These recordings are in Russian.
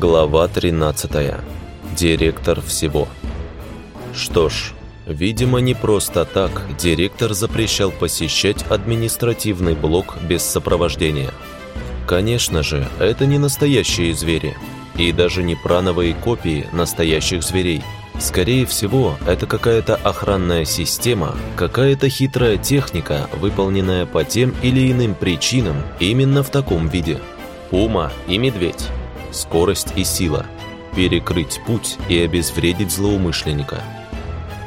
Глава 13. Директор всего. Что ж, видимо, не просто так директор запрещал посещать административный блок без сопровождения. Конечно же, это не настоящие звери, и даже не прановые копии настоящих зверей. Скорее всего, это какая-то охранная система, какая-то хитрая техника, выполненная по тем или иным причинам именно в таком виде. Пума и медведь скорость и сила, перекрыть путь и обезвредить злоумышленника.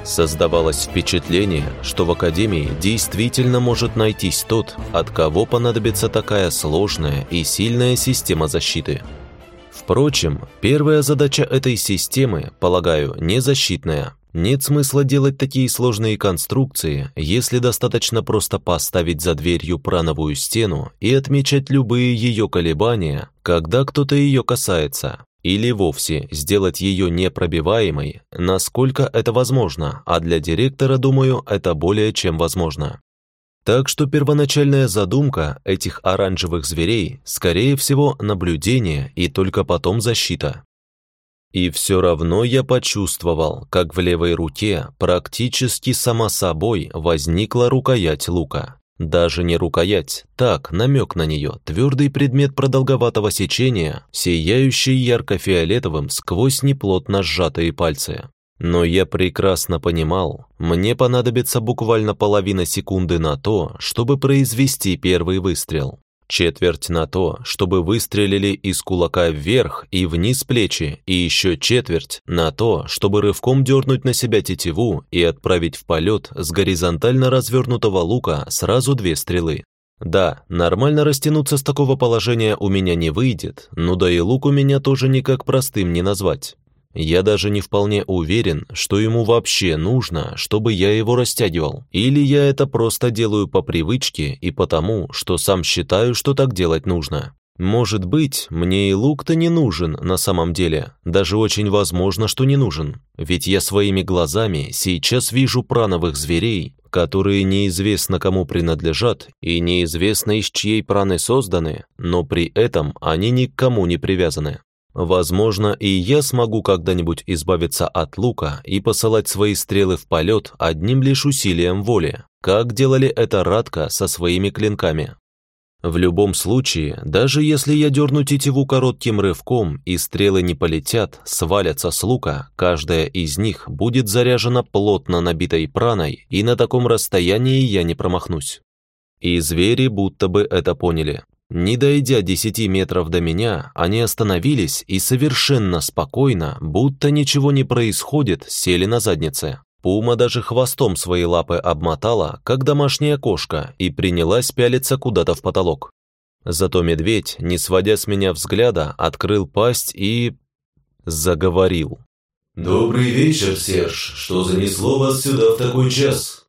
Создавалось впечатление, что в Академии действительно может найтись тот, от кого понадобится такая сложная и сильная система защиты. Впрочем, первая задача этой системы, полагаю, не защитная. Нет смысла делать такие сложные конструкции, если достаточно просто поставить за дверью прановую стену и отмечать любые ее колебания, когда кто-то ее касается, или вовсе сделать ее непробиваемой, насколько это возможно, а для директора, думаю, это более чем возможно. Так что первоначальная задумка этих оранжевых зверей, скорее всего, наблюдение и только потом защита. И все равно я почувствовал, как в левой руке практически сама собой возникла рукоять лука. Даже не рукоять, так, намек на нее, твердый предмет продолговатого сечения, сияющий ярко-фиолетовым сквозь неплотно сжатые пальцы. Но я прекрасно понимал, мне понадобится буквально половина секунды на то, чтобы произвести первый выстрел четверть на то, чтобы выстрелили из кулака вверх и вниз плечи, и еще четверть на то, чтобы рывком дернуть на себя тетиву и отправить в полет с горизонтально развернутого лука сразу две стрелы. Да, нормально растянуться с такого положения у меня не выйдет, но да и лук у меня тоже никак простым не назвать. Я даже не вполне уверен, что ему вообще нужно, чтобы я его растягивал. Или я это просто делаю по привычке и потому, что сам считаю, что так делать нужно. Может быть, мне и лук-то не нужен на самом деле. Даже очень возможно, что не нужен. Ведь я своими глазами сейчас вижу прановых зверей, которые неизвестно кому принадлежат и неизвестно из чьей праны созданы, но при этом они ни к кому не привязаны. Возможно, и я смогу когда-нибудь избавиться от лука и посылать свои стрелы в полет одним лишь усилием воли, как делали это Радка со своими клинками. В любом случае, даже если я дерну тетиву коротким рывком и стрелы не полетят, свалятся с лука, каждая из них будет заряжена плотно набитой праной, и на таком расстоянии я не промахнусь. И звери будто бы это поняли. Не дойдя десяти метров до меня, они остановились и совершенно спокойно, будто ничего не происходит, сели на заднице. Пума даже хвостом свои лапы обмотала, как домашняя кошка, и принялась пялиться куда-то в потолок. Зато медведь, не сводя с меня взгляда, открыл пасть и... заговорил. «Добрый вечер, Серж. Что занесло вас сюда в такой час?»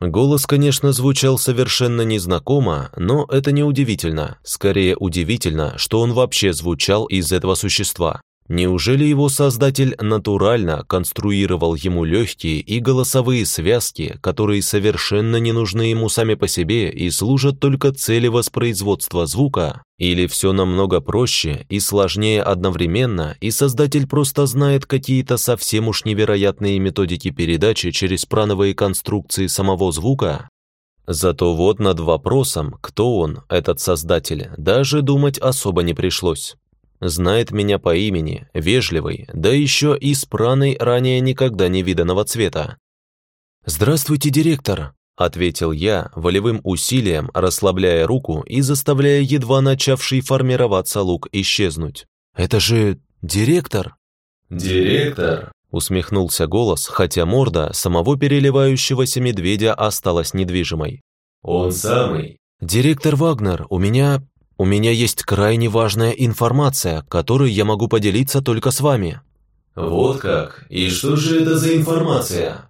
Голос, конечно, звучал совершенно незнакомо, но это не удивительно. Скорее удивительно, что он вообще звучал из этого существа. Неужели его создатель натурально конструировал ему легкие и голосовые связки, которые совершенно не нужны ему сами по себе и служат только цели воспроизводства звука? Или все намного проще и сложнее одновременно, и создатель просто знает какие-то совсем уж невероятные методики передачи через прановые конструкции самого звука? Зато вот над вопросом, кто он, этот создатель, даже думать особо не пришлось. Знает меня по имени, вежливый, да еще и с праной ранее никогда не виданного цвета. «Здравствуйте, директор», — ответил я, волевым усилием расслабляя руку и заставляя едва начавший формироваться лук исчезнуть. «Это же директор?» «Директор», — усмехнулся голос, хотя морда самого переливающегося медведя осталась недвижимой. «Он самый». «Директор Вагнер, у меня у меня есть крайне важная информация, которой я могу поделиться только с вами». «Вот как? И что же это за информация?»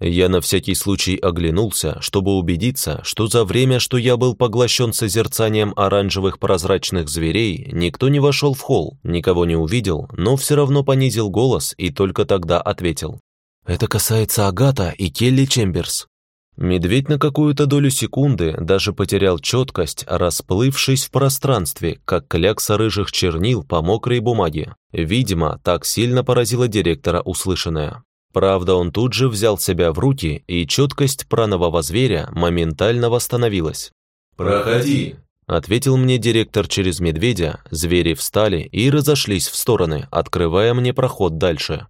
Я на всякий случай оглянулся, чтобы убедиться, что за время, что я был поглощен созерцанием оранжевых прозрачных зверей, никто не вошел в холл, никого не увидел, но все равно понизил голос и только тогда ответил. «Это касается Агата и Келли Чемберс». Медведь на какую-то долю секунды даже потерял четкость, расплывшись в пространстве, как клякса рыжих чернил по мокрой бумаге. Видимо, так сильно поразило директора услышанное. Правда, он тут же взял себя в руки, и четкость пранового зверя моментально восстановилась. «Проходи», — ответил мне директор через медведя, звери встали и разошлись в стороны, открывая мне проход дальше.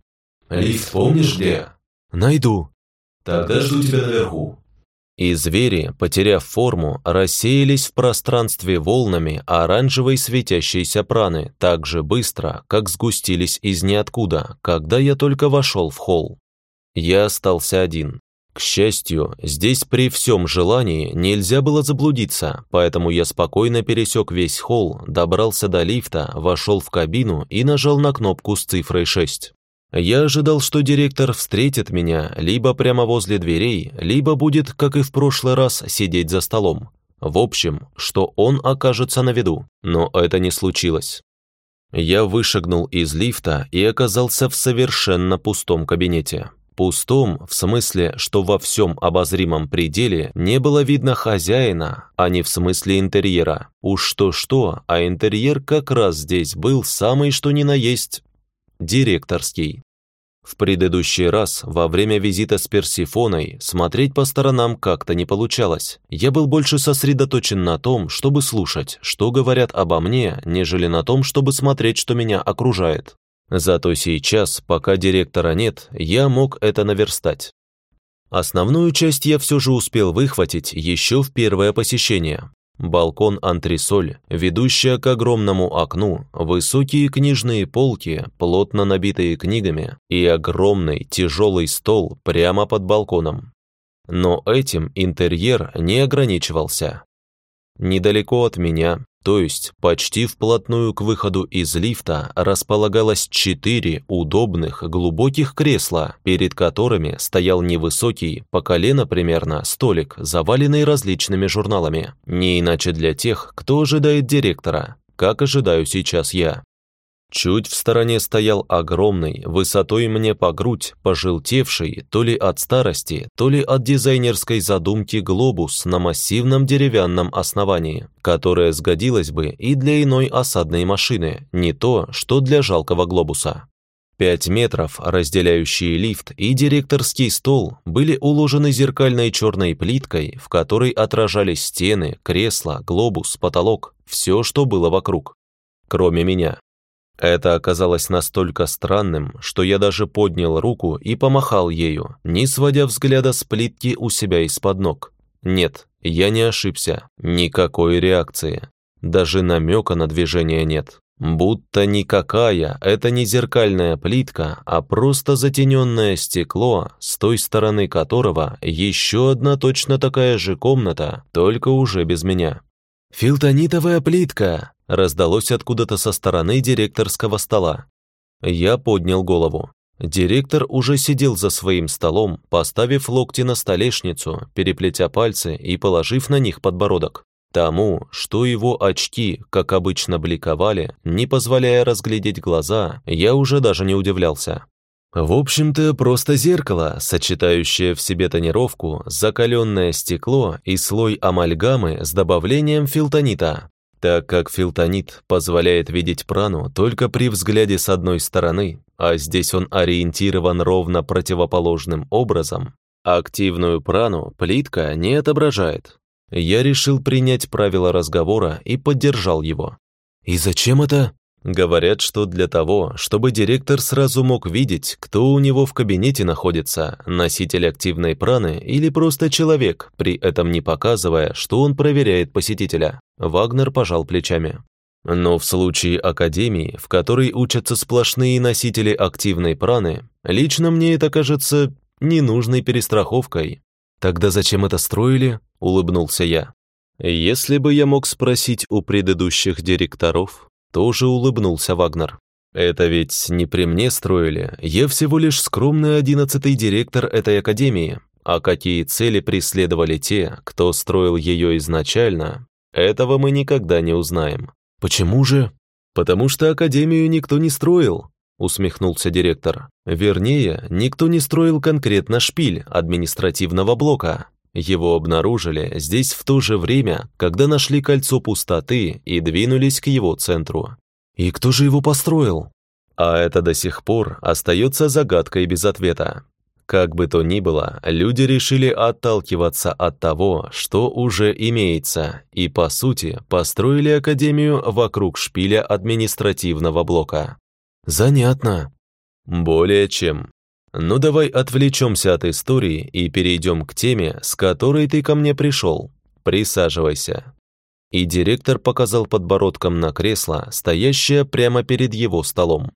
«Лифт помнишь где?» «Найду», Тогда жду тебя наверху». И звери, потеряв форму, рассеялись в пространстве волнами оранжевой светящейся праны так же быстро, как сгустились из ниоткуда, когда я только вошел в холл. Я остался один. К счастью, здесь при всем желании нельзя было заблудиться, поэтому я спокойно пересек весь холл, добрался до лифта, вошел в кабину и нажал на кнопку с цифрой 6. Я ожидал, что директор встретит меня либо прямо возле дверей, либо будет, как и в прошлый раз, сидеть за столом. В общем, что он окажется на виду, но это не случилось. Я вышагнул из лифта и оказался в совершенно пустом кабинете. Пустом, в смысле, что во всем обозримом пределе не было видно хозяина, а не в смысле интерьера. Уж что-что, а интерьер как раз здесь был самый что ни на есть директорский. В предыдущий раз, во время визита с Персифоной, смотреть по сторонам как-то не получалось. Я был больше сосредоточен на том, чтобы слушать, что говорят обо мне, нежели на том, чтобы смотреть, что меня окружает. Зато сейчас, пока директора нет, я мог это наверстать. Основную часть я все же успел выхватить еще в первое посещение. Балкон-антресоль, ведущая к огромному окну, высокие книжные полки, плотно набитые книгами, и огромный тяжелый стол прямо под балконом. Но этим интерьер не ограничивался. Недалеко от меня, то есть почти вплотную к выходу из лифта располагалось четыре удобных глубоких кресла, перед которыми стоял невысокий, по колено примерно, столик, заваленный различными журналами. Не иначе для тех, кто ожидает директора, как ожидаю сейчас я. Чуть в стороне стоял огромный, высотой мне по грудь, пожелтевший, то ли от старости, то ли от дизайнерской задумки глобус на массивном деревянном основании, которое сгодилось бы и для иной осадной машины, не то, что для жалкого глобуса. Пять метров, разделяющие лифт и директорский стол, были уложены зеркальной черной плиткой, в которой отражались стены, кресла, глобус, потолок, все, что было вокруг. Кроме меня. Это оказалось настолько странным, что я даже поднял руку и помахал ею, не сводя взгляда с плитки у себя из-под ног. Нет, я не ошибся, никакой реакции. Даже намека на движение нет. Будто никакая, это не зеркальная плитка, а просто затененное стекло, с той стороны которого еще одна точно такая же комната, только уже без меня. «Филтонитовая плитка!» Раздалось откуда-то со стороны директорского стола. Я поднял голову. Директор уже сидел за своим столом, поставив локти на столешницу, переплетя пальцы и положив на них подбородок. Тому, что его очки, как обычно, бликовали, не позволяя разглядеть глаза, я уже даже не удивлялся. В общем-то, просто зеркало, сочетающее в себе тонировку, закаленное стекло и слой амальгамы с добавлением филтонита, так как филтонит позволяет видеть прану только при взгляде с одной стороны, а здесь он ориентирован ровно противоположным образом, активную прану плитка не отображает. Я решил принять правила разговора и поддержал его. «И зачем это?» Говорят, что для того, чтобы директор сразу мог видеть, кто у него в кабинете находится, носитель активной праны или просто человек, при этом не показывая, что он проверяет посетителя. Вагнер пожал плечами. Но в случае академии, в которой учатся сплошные носители активной праны, лично мне это кажется ненужной перестраховкой. Тогда зачем это строили? улыбнулся я. Если бы я мог спросить у предыдущих директоров, тоже улыбнулся Вагнер. «Это ведь не при мне строили. Я всего лишь скромный одиннадцатый директор этой академии. А какие цели преследовали те, кто строил ее изначально, этого мы никогда не узнаем. Почему же? Потому что академию никто не строил, усмехнулся директор. Вернее, никто не строил конкретно шпиль административного блока. Его обнаружили здесь в то же время, когда нашли кольцо пустоты и двинулись к его центру. И кто же его построил? А это до сих пор остается загадкой без ответа. Как бы то ни было, люди решили отталкиваться от того, что уже имеется, и, по сути, построили академию вокруг шпиля административного блока. Занятно. Более чем. Ну давай отвлечемся от истории и перейдем к теме, с которой ты ко мне пришел. Присаживайся. И директор показал подбородком на кресло, стоящее прямо перед его столом.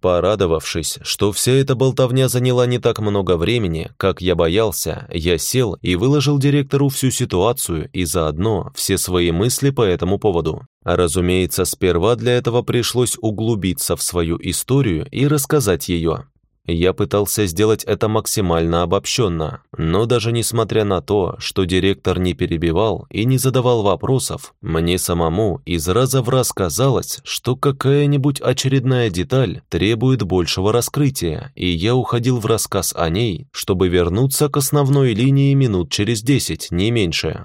Порадовавшись, что вся эта болтовня заняла не так много времени, как я боялся, я сел и выложил директору всю ситуацию и заодно все свои мысли по этому поводу. Разумеется, сперва для этого пришлось углубиться в свою историю и рассказать ее. Я пытался сделать это максимально обобщенно, но даже несмотря на то, что директор не перебивал и не задавал вопросов, мне самому из раза в раз казалось, что какая-нибудь очередная деталь требует большего раскрытия, и я уходил в рассказ о ней, чтобы вернуться к основной линии минут через десять, не меньше.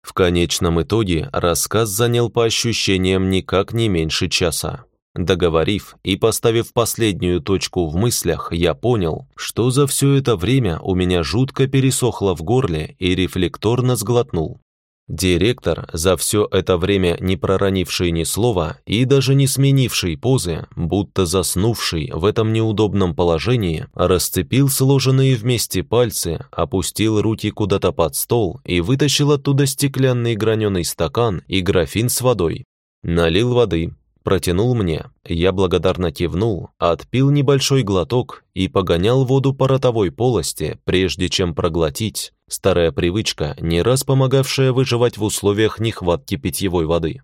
В конечном итоге рассказ занял по ощущениям никак не меньше часа. Договорив и поставив последнюю точку в мыслях, я понял, что за все это время у меня жутко пересохло в горле и рефлекторно сглотнул. Директор, за все это время не проронивший ни слова и даже не сменивший позы, будто заснувший в этом неудобном положении, расцепил сложенные вместе пальцы, опустил руки куда-то под стол и вытащил оттуда стеклянный граненый стакан и графин с водой. Налил воды, Протянул мне, я благодарно кивнул, отпил небольшой глоток и погонял воду по ротовой полости, прежде чем проглотить, старая привычка, не раз помогавшая выживать в условиях нехватки питьевой воды.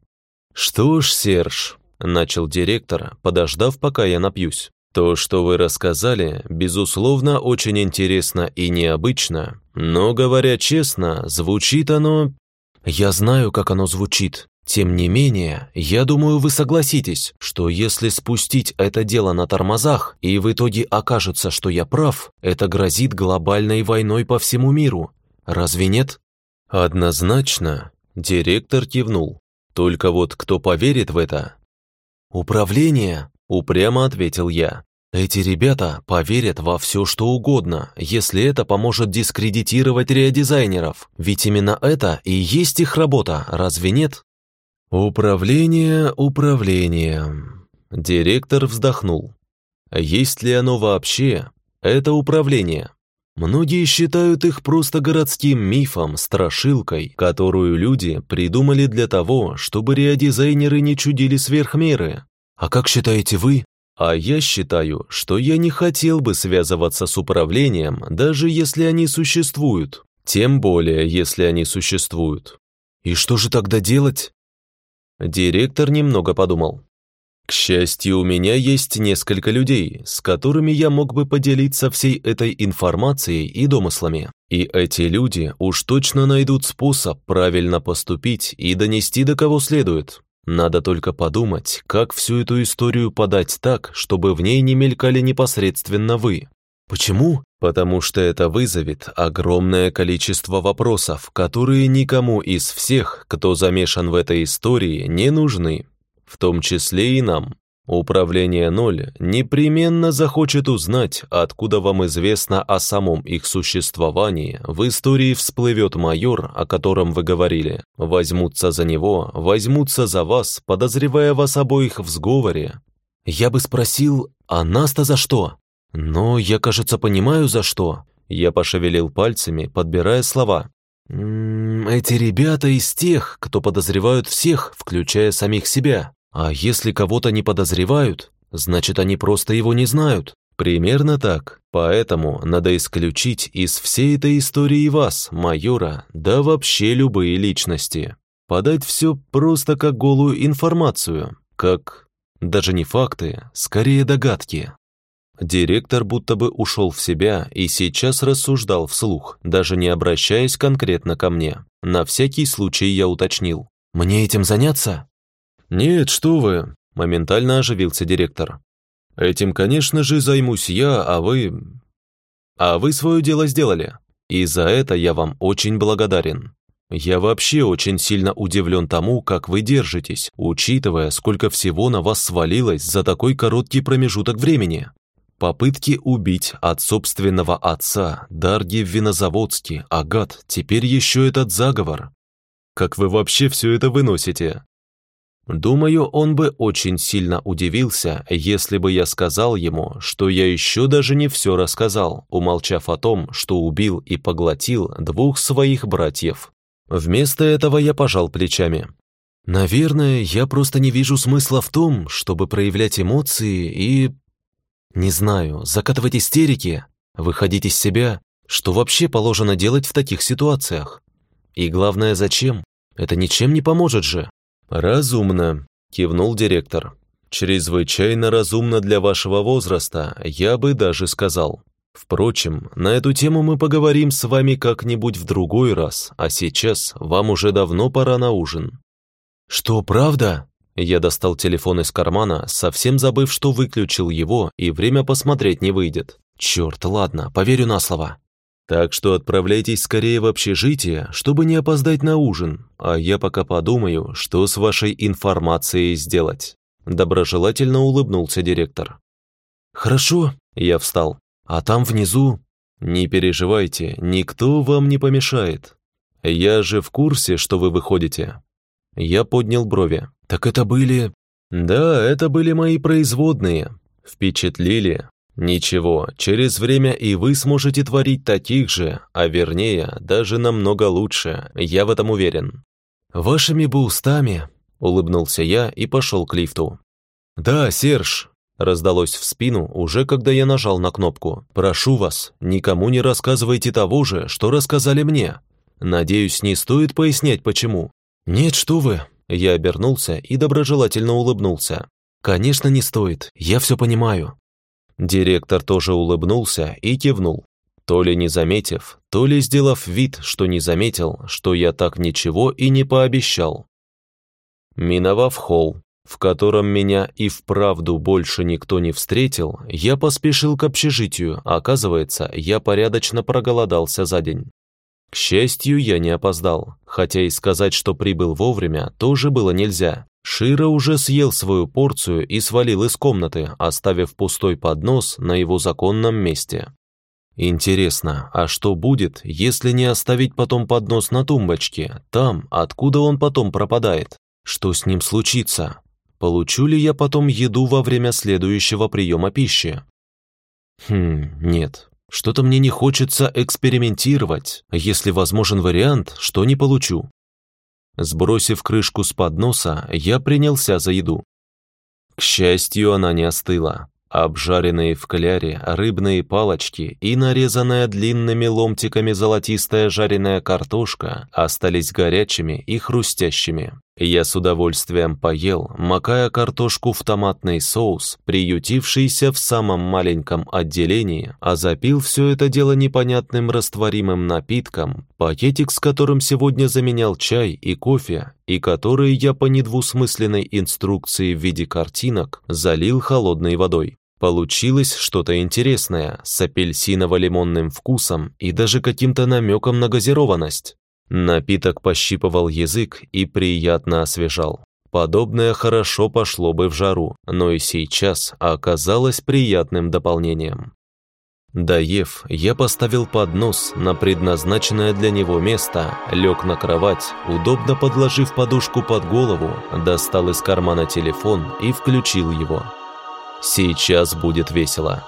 «Что ж, Серж», — начал директор, подождав, пока я напьюсь, «то, что вы рассказали, безусловно, очень интересно и необычно, но, говоря честно, звучит оно...» «Я знаю, как оно звучит», тем не менее, я думаю, вы согласитесь, что если спустить это дело на тормозах, и в итоге окажется, что я прав, это грозит глобальной войной по всему миру. Разве нет? Однозначно, директор кивнул. Только вот кто поверит в это? Управление, упрямо ответил я. Эти ребята поверят во все, что угодно, если это поможет дискредитировать реодизайнеров. Ведь именно это и есть их работа, разве нет? «Управление управлением», — директор вздохнул. «Есть ли оно вообще? Это управление. Многие считают их просто городским мифом, страшилкой, которую люди придумали для того, чтобы реодизайнеры не чудили сверх меры. А как считаете вы? А я считаю, что я не хотел бы связываться с управлением, даже если они существуют. Тем более, если они существуют. И что же тогда делать? Директор немного подумал. К счастью, у меня есть несколько людей, с которыми я мог бы поделиться всей этой информацией и домыслами. И эти люди уж точно найдут способ правильно поступить и донести до кого следует. Надо только подумать, как всю эту историю подать так, чтобы в ней не мелькали непосредственно вы. Почему? Потому что это вызовет огромное количество вопросов, которые никому из всех, кто замешан в этой истории, не нужны, в том числе и нам. Управление Ноль непременно захочет узнать, откуда вам известно о самом их существовании. В истории всплывет майор, о котором вы говорили. Возьмутся за него, возьмутся за вас, подозревая вас обоих в сговоре. Я бы спросил, а нас-то за что? «Но я, кажется, понимаю, за что». Я пошевелил пальцами, подбирая слова. «М -м, «Эти ребята из тех, кто подозревают всех, включая самих себя. А если кого-то не подозревают, значит, они просто его не знают. Примерно так. Поэтому надо исключить из всей этой истории вас, майора, да вообще любые личности. Подать все просто как голую информацию, как... даже не факты, скорее догадки. Директор будто бы ушел в себя и сейчас рассуждал вслух, даже не обращаясь конкретно ко мне. На всякий случай я уточнил. «Мне этим заняться?» «Нет, что вы», – моментально оживился директор. «Этим, конечно же, займусь я, а вы...» «А вы свое дело сделали. И за это я вам очень благодарен. Я вообще очень сильно удивлен тому, как вы держитесь, учитывая, сколько всего на вас свалилось за такой короткий промежуток времени. Попытки убить от собственного отца, Дарги в Винозаводске, Агат, теперь еще этот заговор. Как вы вообще все это выносите? Думаю, он бы очень сильно удивился, если бы я сказал ему, что я еще даже не все рассказал, умолчав о том, что убил и поглотил двух своих братьев. Вместо этого я пожал плечами. Наверное, я просто не вижу смысла в том, чтобы проявлять эмоции и... Не знаю, закатывать истерики, выходить из себя, что вообще положено делать в таких ситуациях. И главное, зачем? Это ничем не поможет же. «Разумно», – кивнул директор. «Чрезвычайно разумно для вашего возраста, я бы даже сказал. Впрочем, на эту тему мы поговорим с вами как-нибудь в другой раз, а сейчас вам уже давно пора на ужин». «Что, правда?» Я достал телефон из кармана, совсем забыв, что выключил его, и время посмотреть не выйдет. Черт, ладно, поверю на слово. Так что отправляйтесь скорее в общежитие, чтобы не опоздать на ужин, а я пока подумаю, что с вашей информацией сделать». Доброжелательно улыбнулся директор. «Хорошо», — я встал. «А там внизу...» «Не переживайте, никто вам не помешает. Я же в курсе, что вы выходите». Я поднял брови. «Так это были...» «Да, это были мои производные. Впечатлили, Ничего, через время и вы сможете творить таких же, а вернее, даже намного лучше, я в этом уверен. Вашими бы устами, улыбнулся я и пошел к лифту. Да, Серж, раздалось в спину, уже когда я нажал на кнопку. Прошу вас, никому не рассказывайте того же, что рассказали мне. Надеюсь, не стоит пояснять почему. Нет, что вы, я обернулся и доброжелательно улыбнулся. Конечно, не стоит, я все понимаю. Директор тоже улыбнулся и кивнул, то ли не заметив, то ли сделав вид, что не заметил, что я так ничего и не пообещал. Миновав холл, в котором меня и вправду больше никто не встретил, я поспешил к общежитию, оказывается, я порядочно проголодался за день. К счастью, я не опоздал, хотя и сказать, что прибыл вовремя, тоже было нельзя. Шира уже съел свою порцию и свалил из комнаты, оставив пустой поднос на его законном месте. Интересно, а что будет, если не оставить потом поднос на тумбочке, там, откуда он потом пропадает? Что с ним случится? Получу ли я потом еду во время следующего приема пищи? Хм, нет, что-то мне не хочется экспериментировать, если возможен вариант, что не получу. Сбросив крышку с подноса, я принялся за еду. К счастью, она не остыла. Обжаренные в кляре рыбные палочки и нарезанная длинными ломтиками золотистая жареная картошка остались горячими и хрустящими. Я с удовольствием поел, макая картошку в томатный соус, приютившийся в самом маленьком отделении, а запил все это дело непонятным растворимым напитком, пакетик с которым сегодня заменял чай и кофе, и который я по недвусмысленной инструкции в виде картинок залил холодной водой. Получилось что-то интересное, с апельсиново-лимонным вкусом и даже каким-то намеком на газированность. Напиток пощипывал язык и приятно освежал. Подобное хорошо пошло бы в жару, но и сейчас оказалось приятным дополнением. Доев, я поставил поднос на предназначенное для него место, лег на кровать, удобно подложив подушку под голову, достал из кармана телефон и включил его. Сейчас будет весело.